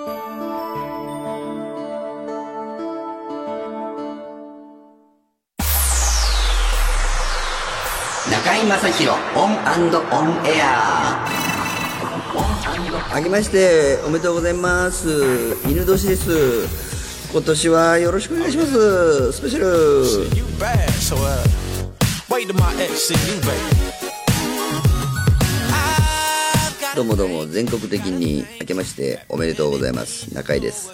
中居正広オンオンエアあけましておめでとうございます。戌年です。今年はよろしくお願いします。スペシャルどうもどうも全国的に明けましておめでとうございます。中井です。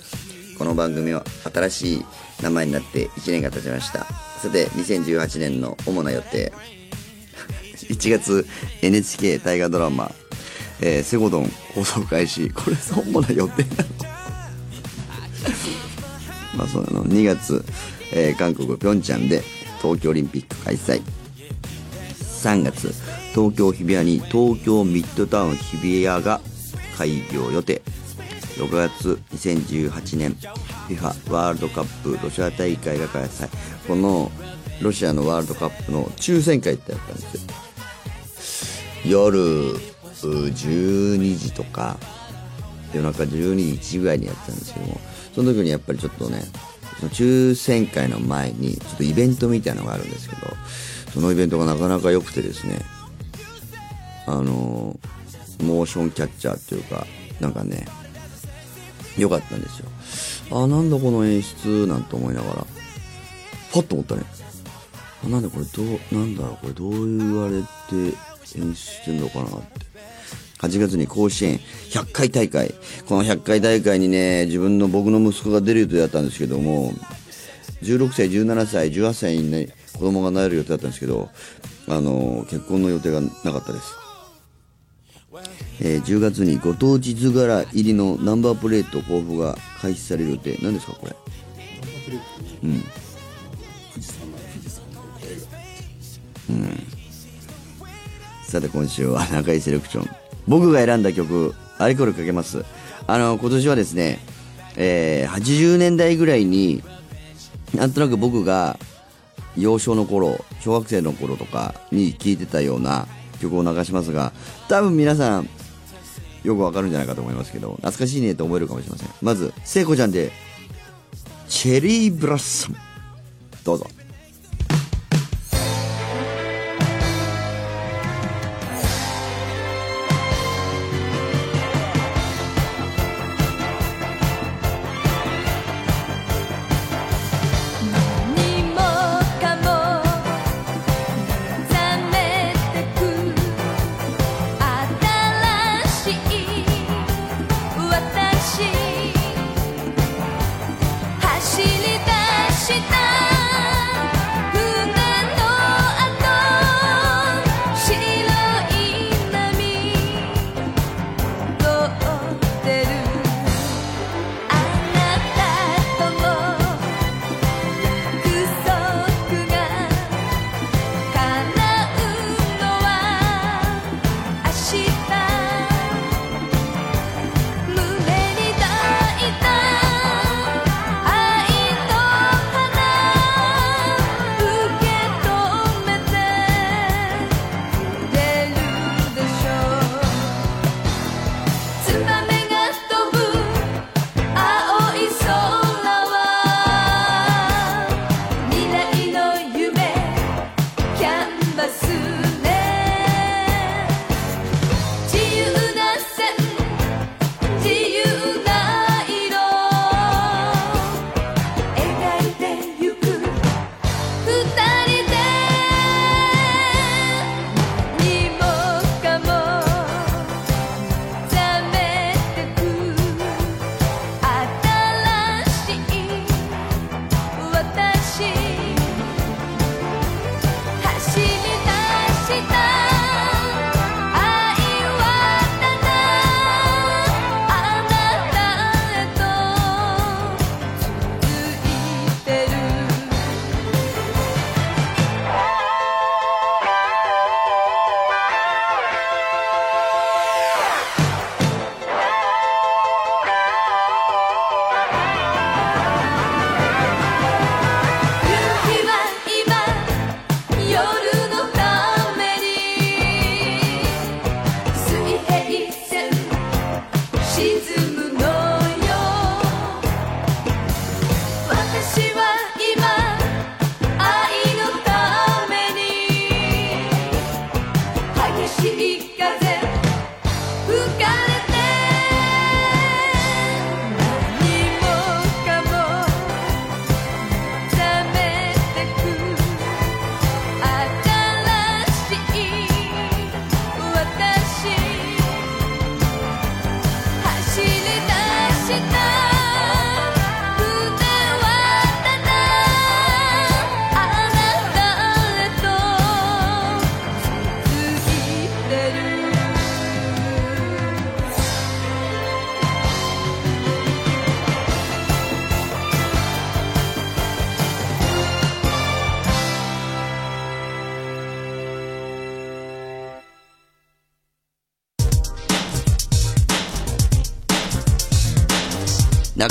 この番組は新しい名前になって1年が経ちました。さて2018年の主な予定。1月 NHK 大河ドラマ「えーセゴドン」放送開始。これ主な予定なの。まあその。2月、えー韓国ピョンチャンで東京オリンピック開催。3月東京日比谷に東京ミッドタウン日比谷が開業予定。6月2018年 FIFA ワールドカップロシア大会が開催。このロシアのワールドカップの抽選会ってやったんですよ。夜12時とか夜中12時ぐらいにやったんですけどもその時にやっぱりちょっとねその抽選会の前にちょっとイベントみたいなのがあるんですけどそのイベントがなかなか良くてですねあのモーションキャッチャーっていうかなんかね良かったんですよ。あなんだこの演出なんて思いながら。パッと思ったね。あなんでこれどうなんだろうこれどう言われて演出してんのかなって。8月に甲子園100回大会。この100回大会にね自分の僕の息子が出る予定だったんですけども16歳17歳18歳にね子供がなれる予定だったんですけどあの結婚の予定がなかったです。えー10月にご当地図柄入りのナンバープレート交付が開始される予定。何ですかこれ？うん。さて今週は中井セレクション。僕が選んだ曲アリコールかけます。あの今年はですね、えー80年代ぐらいになんとなく僕が幼少の頃小学生の頃とかに聴いてたような曲を流しますが多分皆さんよくわかるんじゃないかと思いますけど懐かしいねと思えるかもしれません。まず聖子ちゃんで「チェリーブラッサム」どうぞ。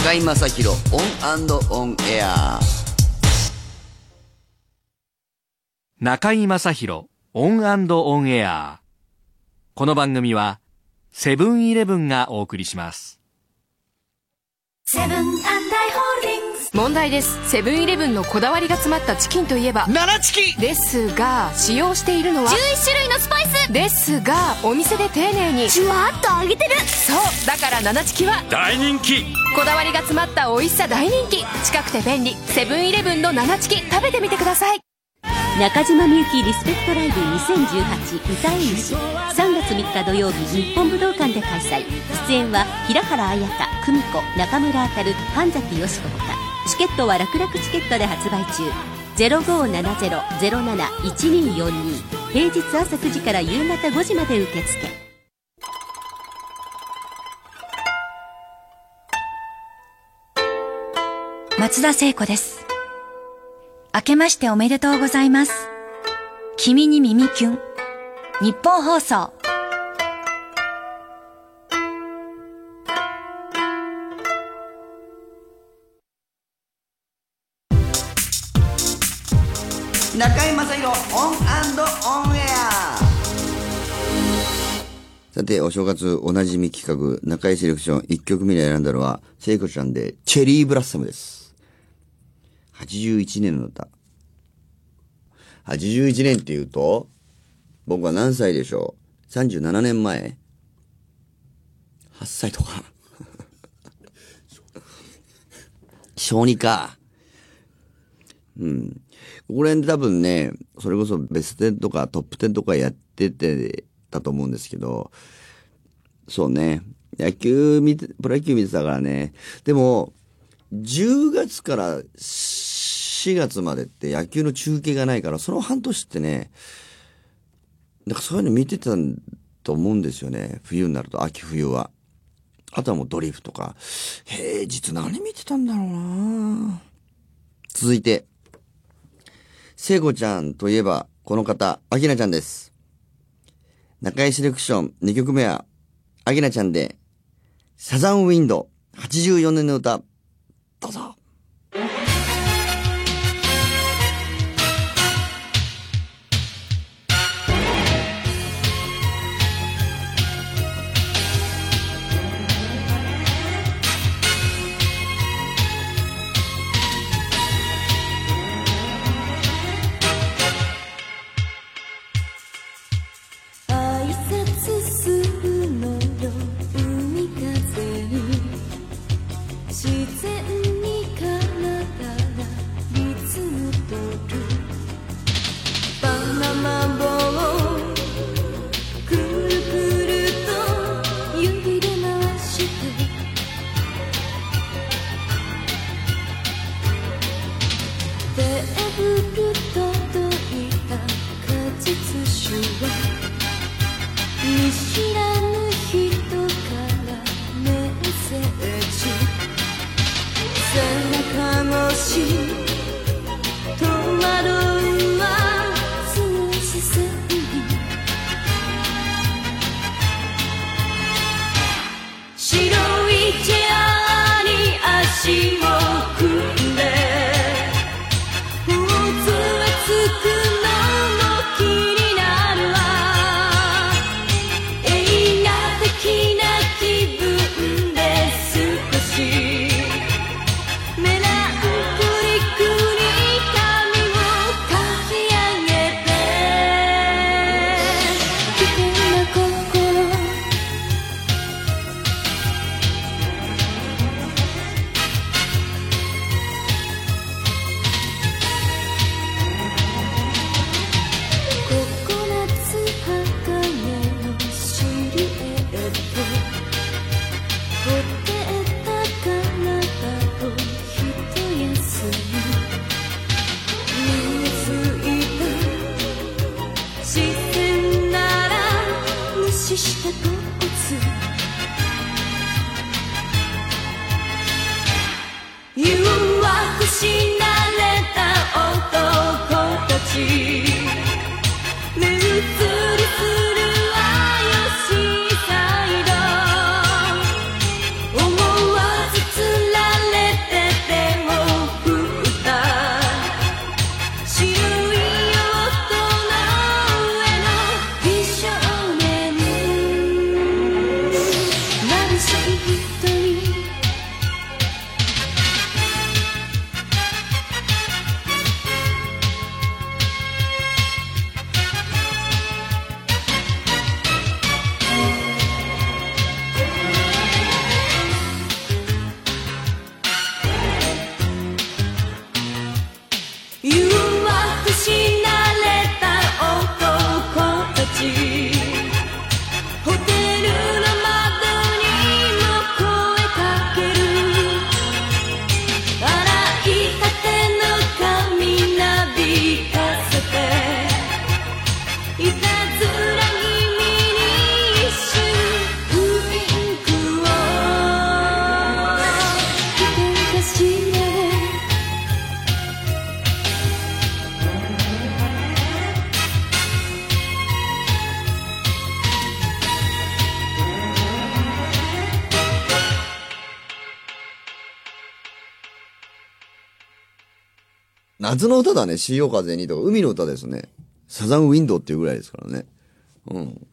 中居正広オンオンエア。中居正広オンオンエア。この番組はセブンイレブンがお送りします。セブンアイ・ホールディングス問題です。セブンイレブンのこだわりが詰まったチキンといえばななチキ。ですが使用しているのは11種類のスパイス。ですがお店で丁寧にジュワッと揚げてる。そうだから七チキは大人気。こだわりが詰まった美味しさ大人気。近くて便利。セブンイレブンの七チキ食べてみてください。中島みゆきリスペクトライブ2018歌い主。3月3日土曜日日本武道館で開催。出演は平原綾香久美子中村あたる神崎よしこほかチケットは楽々チケットで発売中0570-071242平日朝9時から夕方5時まで受付松田聖子です。明けましておめでとうございます。君に耳キュン。ニッポン放送。中居正広オンオンエアさて、お正月おなじみ企画、中居セレクション1曲目に選んだのは、聖子ちゃんで、チェリーブラッサムです。81年の歌。81年って言うと、僕は何歳でしょう ?37 年前 ?8 歳とか。小2か。うん。ここら辺で多分ね、それこそベスト10とかトップ10とかやっててたと思うんですけど、そうね。野球見て、プロ野球見てたからね。でも、10月から4月までって野球の中継がないから、その半年ってね、なんかそういうの見てたと思うんですよね。冬になると、秋冬は。あとはもうドリフとか。平日何見てたんだろうな続いて、聖子ちゃんといえば、この方、アキナちゃんです。中井セレクション2曲目は、アキナちゃんで、サザンウィンド、84年の歌、どうぞ。ちしたポーズ誘惑し慣れた男たち。夏の歌だね。潮風にとか、海の歌ですね。サザンウィンドウっていうぐらいですからね。うん。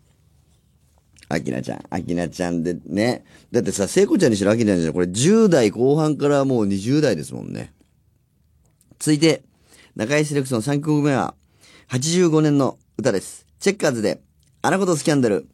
アキナちゃん、アキナちゃんでね。だってさ、聖子ちゃんにしろアキナちゃんにしろ、これ10代後半からもう20代ですもんね。続いて、中井セレクション3曲目は、85年の歌です。チェッカーズで、あのことスキャンダル。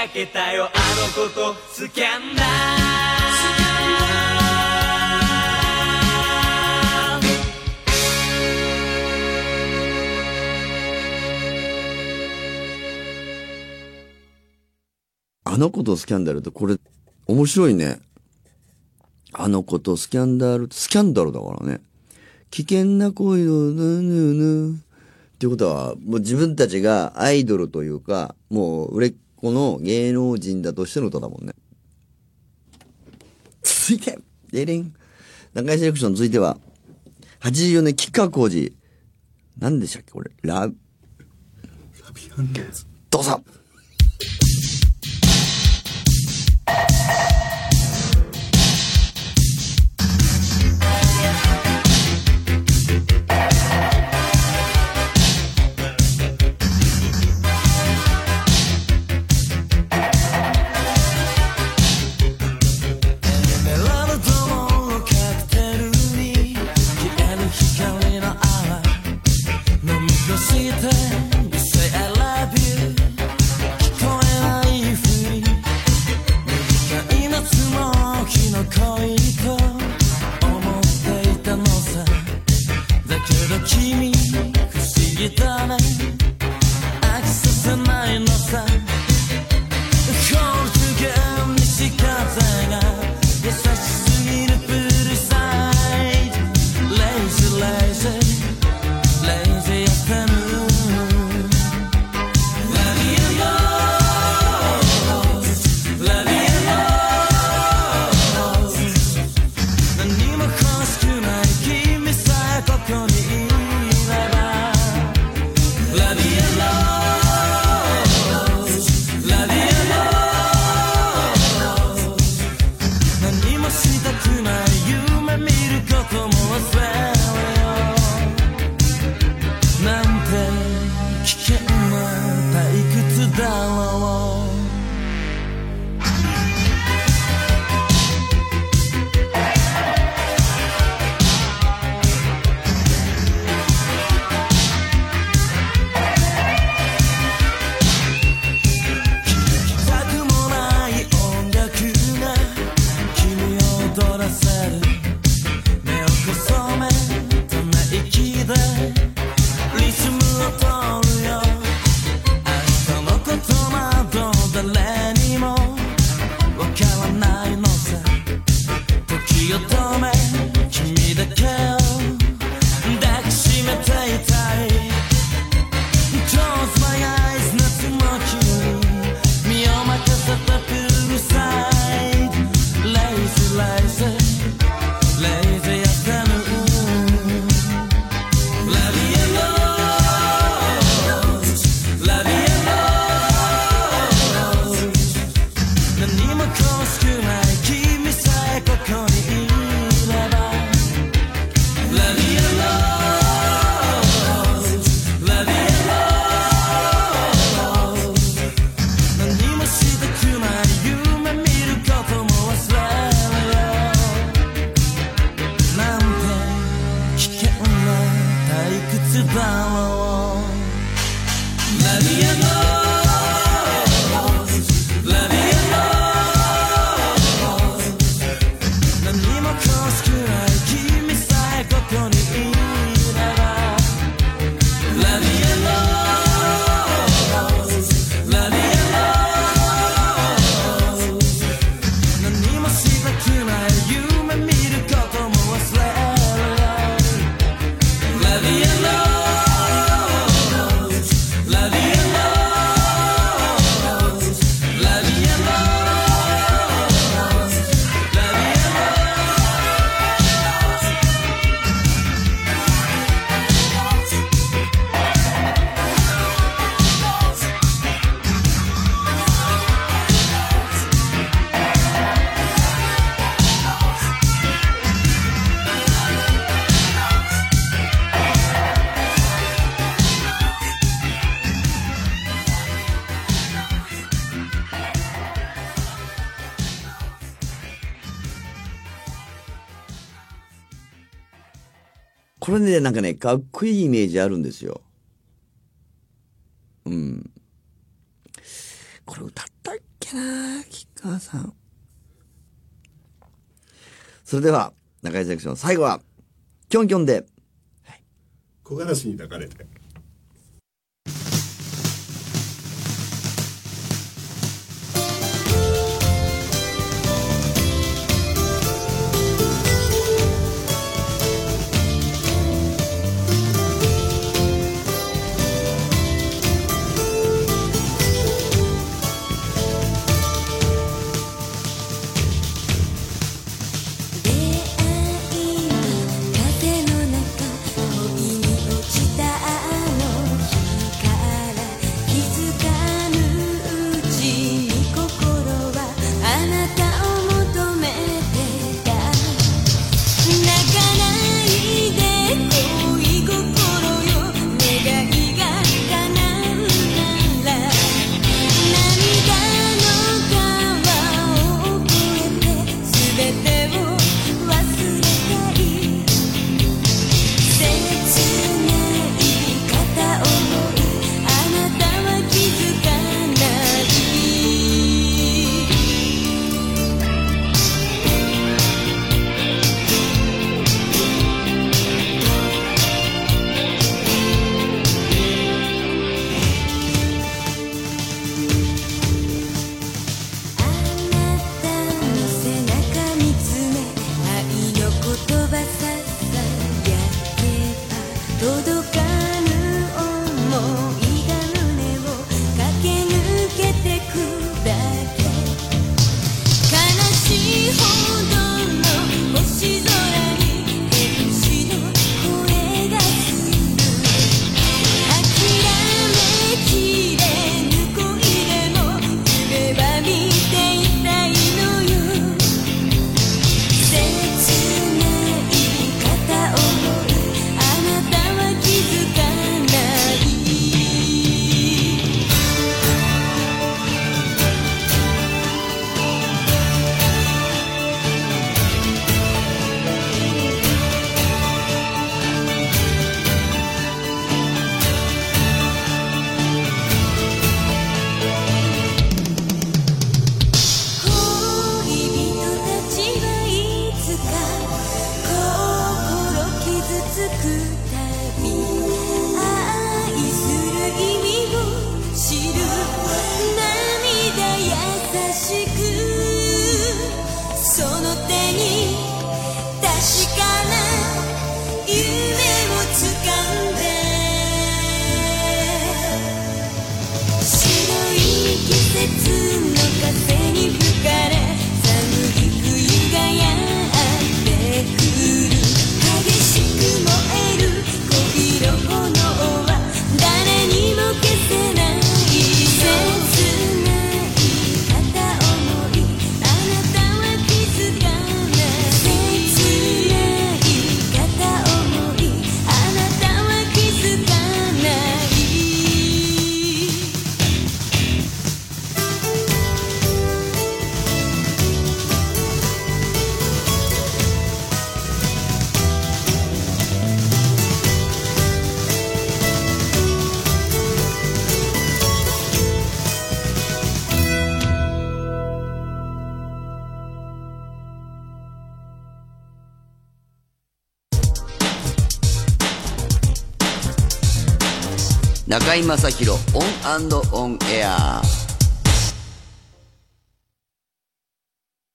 かけたよあのことスキャンダルあの子とスキャンダルってこれ、面白いね。あの子とスキャンダル、スキャンダルだからね。危険な恋をぬぬぬ。っていうことは、もう自分たちがアイドルというか、もう売れっ子の芸能人だとしての歌だもんね。続いて、デリン。中井セレクション続いては、84年吉川浩司。何でしたっけこれ。ラ、どうぞ「これね、なんかね、かっこいいイメージあるんですよ。うん。これ歌ったっけなぁ吉川さん。それでは、中井セクション、最後は、キョンキョンで、はい、小枯らしに抱かれて。中居正広オンオンエア。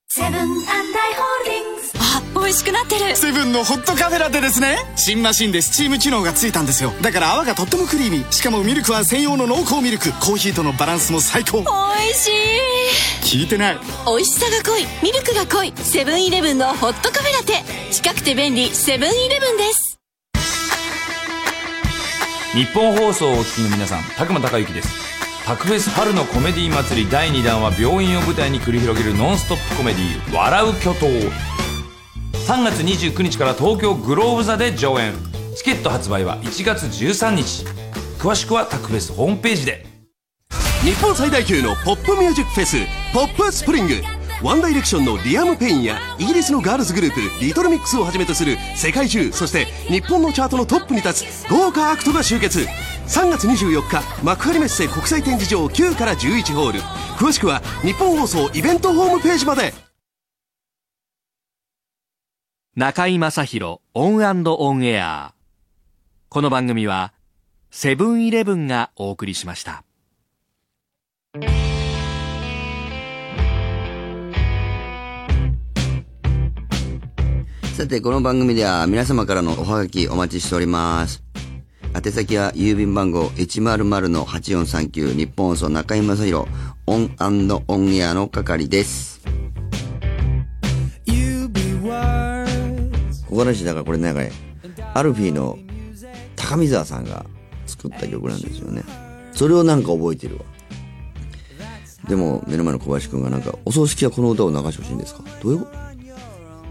セブンアイ・ホールディングス。あ美味しくなってる。セブンのホットカフェラテですね。新マシンでスチーム機能がついたんですよ。だから泡がとってもクリーミー。しかもミルクは専用の濃厚ミルク。コーヒーとのバランスも最高。美味しい。聞いてない。美味しさが濃い。ミルクが濃い。セブンイレブンのホットカフェラテ。近くて便利。セブンイレブンですニッポン放送をお聞きの皆さん宅間孝之です。タクフェス春のコメディ祭り第2弾は病院を舞台に繰り広げるノンストップコメディ「笑う巨塔」3月29日から東京グローブ座で上演。チケット発売は1月13日。詳しくはタクフェスホームページで。日本最大級のポップミュージックフェスポップスプリング。ワンダイレクションのリアム・ペインやイギリスのガールズグループリトルミックスをはじめとする世界中そして日本のチャートのトップに立つ豪華アクトが集結。3月24日幕張メッセ国際展示場9から11ホール。詳しくはニッポン放送イベントホームページまで。中居正広オンオンエア。この番組はセブンイレブンがお送りしました。さて、この番組では皆様からのおはがきお待ちしております。宛先は郵便番号100-8439ニッポン放送中居正広オンオンエアの係です。小話だからこれなんかね、アルフィーの高見沢さんが作った曲なんですよね。それをなんか覚えてるわ。でも、目の前の小林くんがなんか、お葬式はこの歌を流してほしいんですか？どういうこと？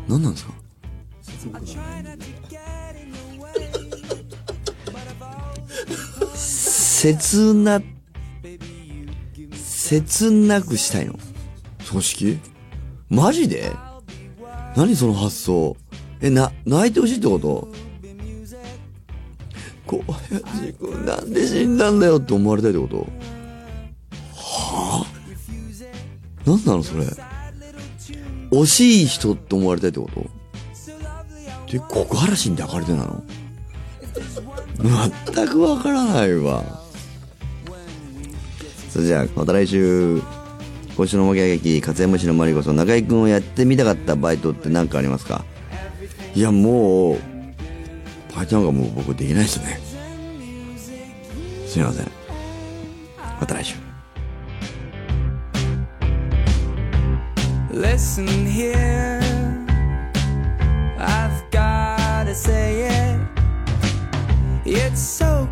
何なんですか？切な、切なくしたいの。葬式？マジで？何その発想？え、な、泣いてほしいってこと？小林くんなんで死んだんだよって思われたいってこと？はぁ、なんなのそれ？惜しい人って思われたいってこと？で、小嵐に抱かれてなの？全くわからないわ。それじゃあ、また来週。今週のおまけ劇、勝山市のマリコさん、中居君をやってみたかったバイトって何かありますか？いや、もう、バイトなんかもう僕できないですね。すみません。また来週。Listen here say it. It's so